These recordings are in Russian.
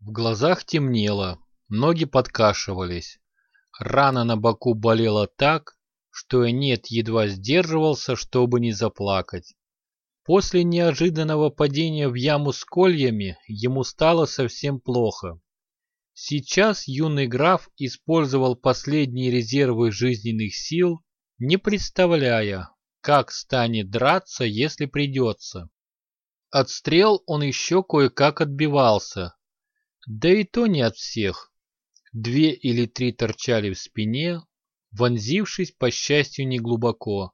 В глазах темнело, ноги подкашивались. Рана на боку болела так, что нет едва сдерживался, чтобы не заплакать. После неожиданного падения в яму с кольями ему стало совсем плохо. Сейчас юный граф использовал последние резервы жизненных сил, не представляя, как станет драться, если придется. От стрел он еще кое-как отбивался, да и то не от всех. Две или три торчали в спине, вонзившись, по счастью, неглубоко.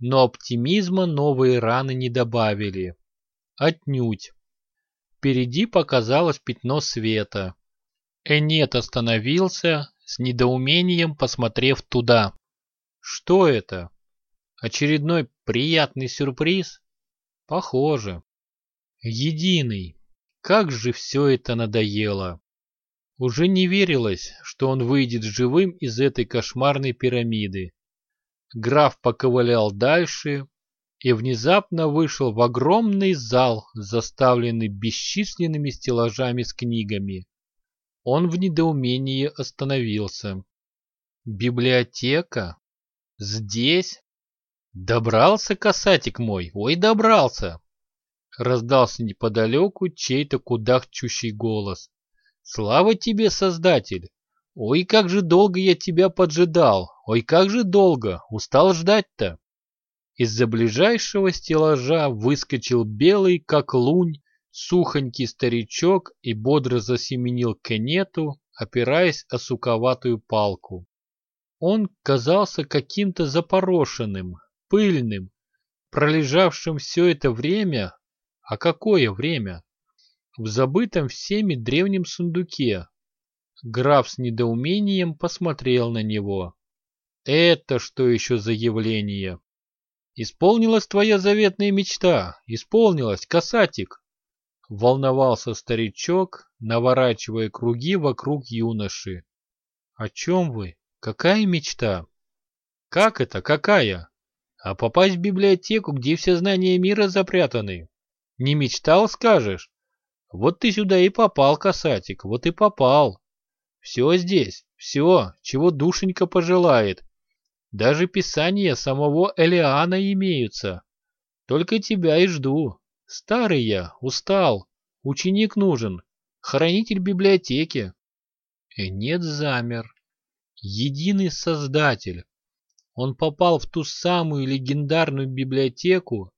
Но оптимизма новые раны не добавили. Отнюдь. Впереди показалось пятно света. Энет остановился, с недоумением посмотрев туда. Что это? Очередной приятный сюрприз? Похоже. Единый. Как же все это надоело. Уже не верилось, что он выйдет живым из этой кошмарной пирамиды. Граф поковылял дальше и внезапно вышел в огромный зал, заставленный бесчисленными стеллажами с книгами. Он в недоумении остановился. Библиотека? Здесь? Добрался касатик мой, ой, добрался! Раздался неподалеку чей-то кудахчущий голос. Слава тебе, Создатель! Ой, как же долго я тебя поджидал! Ой, как же долго! Устал ждать-то! Из-за ближайшего стеллажа выскочил белый, как лунь, сухонький старичок и бодро засеменил к опираясь о суковатую палку. Он казался каким-то запорошенным, пыльным, пролежавшим все это время, а какое время? В забытом всеми древнем сундуке. Граф с недоумением посмотрел на него. Это что еще за явление? Исполнилась твоя заветная мечта, исполнилась, касатик. Волновался старичок, наворачивая круги вокруг юноши. О чем вы? Какая мечта? Как это, какая? А попасть в библиотеку, где все знания мира запрятаны? Не мечтал, скажешь? Вот ты сюда и попал, касатик, вот и попал. Все здесь, все, чего душенька пожелает. Даже писания самого Элиана имеются. Только тебя и жду. Старый я, устал. Ученик нужен. Хранитель библиотеки. Нет, замер. Единый создатель. Он попал в ту самую легендарную библиотеку,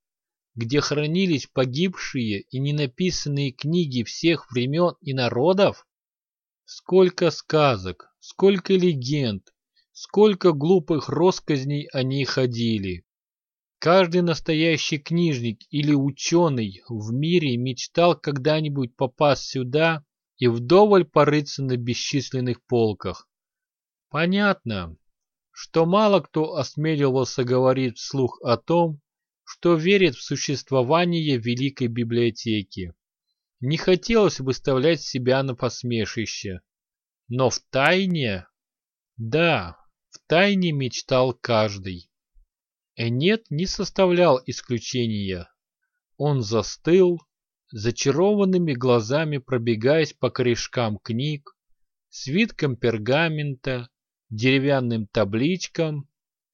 где хранились погибшие и ненаписанные книги всех времен и народов? Сколько сказок, сколько легенд, сколько глупых росказней они ходили. Каждый настоящий книжник или ученый в мире мечтал когда-нибудь попасть сюда и вдоволь порыться на бесчисленных полках. Понятно, что мало кто осмеливался говорить вслух о том, что верит в существование Великой Библиотеки. Не хотелось выставлять себя на посмешище. Но в тайне... Да, в тайне мечтал каждый. Энет не составлял исключения. Он застыл, зачарованными глазами пробегаясь по корешкам книг, свиткам пергамента, деревянным табличкам,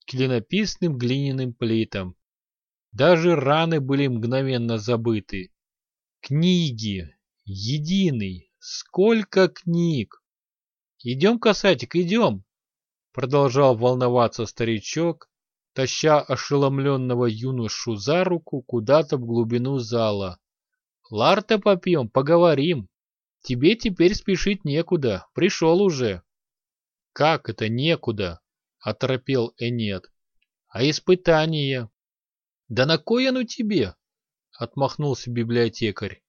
клинописным глиняным плитам. Даже раны были мгновенно забыты. Книги! Единый! Сколько книг! «Идем, касатик, идем!» Продолжал волноваться старичок, таща ошеломленного юношу за руку куда-то в глубину зала. «Ларта попьем, поговорим. Тебе теперь спешить некуда, пришел уже». «Как это некуда?» — оторопел Энет. «А испытания?» «Да на кой оно тебе?» — отмахнулся библиотекарь.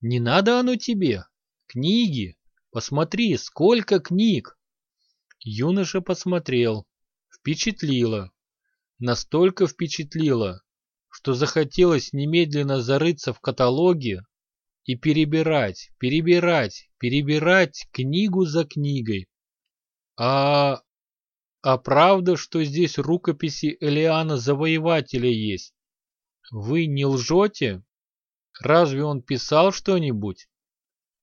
«Не надо оно тебе. Книги. Посмотри, сколько книг!» Юноша посмотрел. Впечатлило. Настолько впечатлило, что захотелось немедленно зарыться в каталоге и перебирать, перебирать, перебирать книгу за книгой. А... А правда, что здесь рукописи Элиана Завоевателя есть? Вы не лжете? Разве он писал что-нибудь?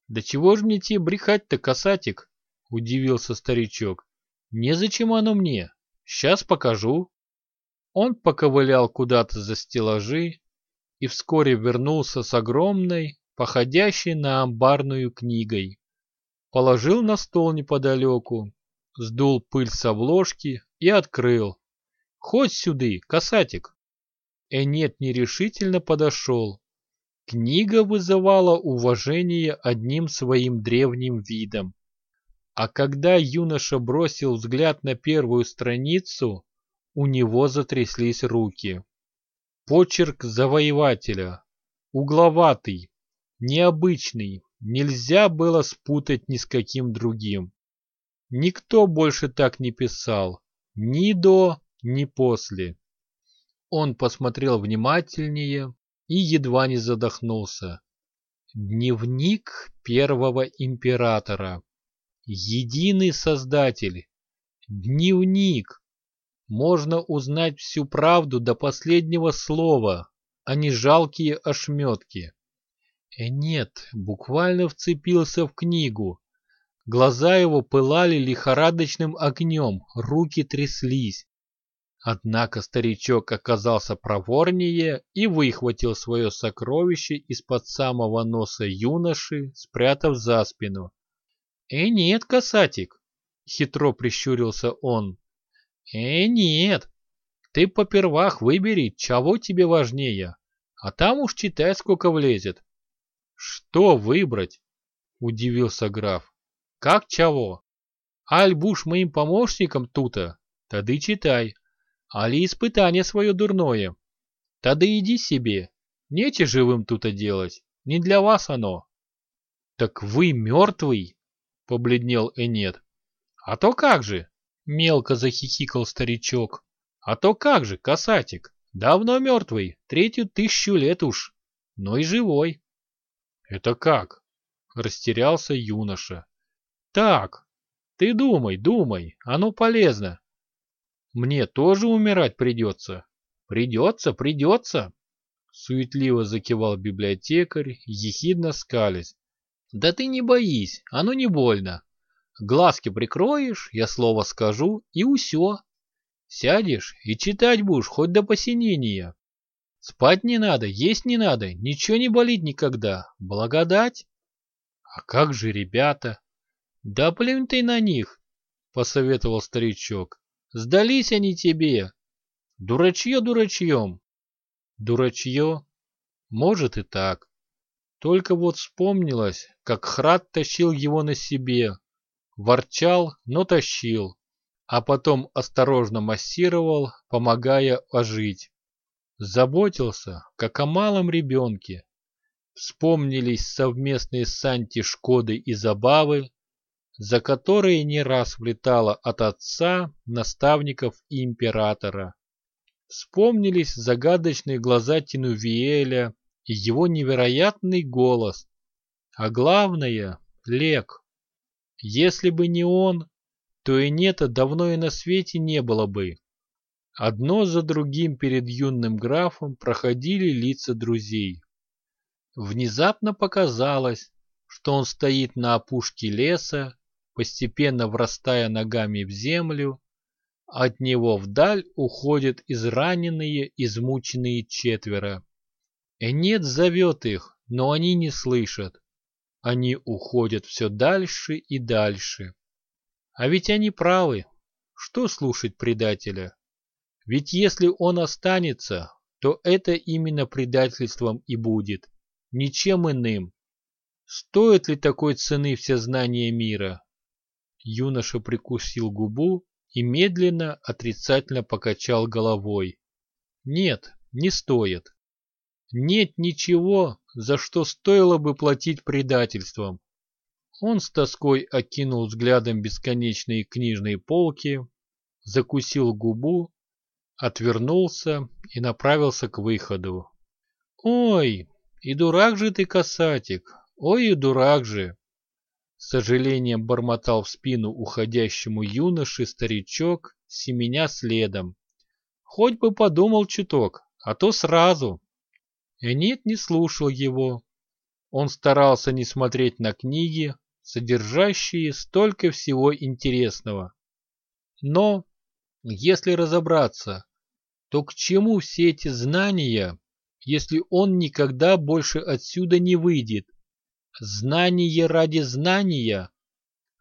«Да чего ж мне тебе брехать-то, касатик?» — удивился старичок. «Незачем оно мне. Сейчас покажу». Он поковылял куда-то за стеллажи и вскоре вернулся с огромной, походящей на амбарную книгой. Положил на стол неподалеку, сдул пыль с обложки и открыл. «Хоть сюды, касатик!» Энет нерешительно подошел. Книга вызывала уважение одним своим древним видом. А когда юноша бросил взгляд на первую страницу, у него затряслись руки. Почерк завоевателя. Угловатый, необычный, нельзя было спутать ни с каким другим. Никто больше так не писал, ни до, ни после. Он посмотрел внимательнее и едва не задохнулся. Дневник первого императора. Единый создатель. Дневник. Можно узнать всю правду до последнего слова, а не жалкие ошметки. Э, нет, буквально вцепился в книгу. Глаза его пылали лихорадочным огнем, руки тряслись. Однако старичок оказался проворнее и выхватил свое сокровище из-под самого носа юноши, спрятав за спину. «Э, нет, касатик!» — хитро прищурился он. «Э, нет! Ты попервах выбери, чего тебе важнее, а там уж читай, сколько влезет». «Что выбрать?» — удивился граф. «Как чего? Аль будешь моим помощником тута, тады читай. Али испытание свое дурное. Тогда иди себе. Нече живым тут делать. Не для вас оно. Так вы мертвый? Побледнел Энет. А то как же? Мелко захихикал старичок. А то как же, касатик? Давно мертвый, третью тысячу лет уж. Но и живой. Это как? Растерялся юноша. Так, ты думай, думай, оно полезно. Мне тоже умирать придется. Придется, придется. Суетливо закивал библиотекарь, ехидно скались. Да ты не боись, оно не больно. Глазки прикроешь, я слово скажу, и усё. Сядешь и читать будешь хоть до посинения. Спать не надо, есть не надо, ничего не болит никогда. Благодать. А как же ребята? Да плюнь ты на них, посоветовал старичок. Сдались они тебе. Дурачье дурачьем. Дурачье? Может и так. Только вот вспомнилось, как Храд тащил его на себе. Ворчал, но тащил. А потом осторожно массировал, помогая ожить. Заботился, как о малом ребенке. Вспомнились совместные с Санти Шкоды и забавы, за которые не раз влетала от отца, наставников и императора. Вспомнились загадочные глаза Тинувиэля и его невероятный голос. А главное — Лек. Если бы не он, то и нет, давно и на свете не было бы. Одно за другим перед юным графом проходили лица друзей. Внезапно показалось, что он стоит на опушке леса постепенно врастая ногами в землю, от него вдаль уходят израненные, измученные четверо. Энет зовет их, но они не слышат. Они уходят все дальше и дальше. А ведь они правы. Что слушать предателя? Ведь если он останется, то это именно предательством и будет, ничем иным. Стоит ли такой цены все знания мира? Юноша прикусил губу и медленно отрицательно покачал головой. Нет, не стоит. Нет ничего, за что стоило бы платить предательством. Он с тоской окинул взглядом бесконечные книжные полки, закусил губу, отвернулся и направился к выходу. «Ой, и дурак же ты, касатик, ой и дурак же!» С сожалением бормотал в спину уходящему юноше старичок, семеня следом. Хоть бы подумал чуток, а то сразу. Энит не слушал его. Он старался не смотреть на книги, содержащие столько всего интересного. Но, если разобраться, то к чему все эти знания, если он никогда больше отсюда не выйдет? Знание ради знания?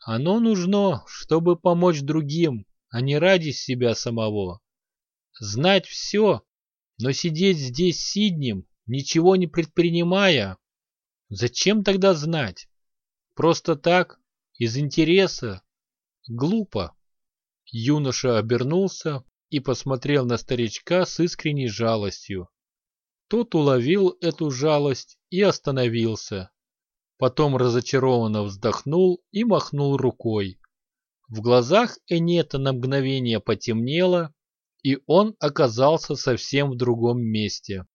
Оно нужно, чтобы помочь другим, а не ради себя самого. Знать все, но сидеть здесь сиднем, ничего не предпринимая, зачем тогда знать? Просто так, из интереса? Глупо. Юноша обернулся и посмотрел на старичка с искренней жалостью. Тот уловил эту жалость и остановился. Потом разочарованно вздохнул и махнул рукой. В глазах Энета на мгновение потемнело, и он оказался совсем в другом месте.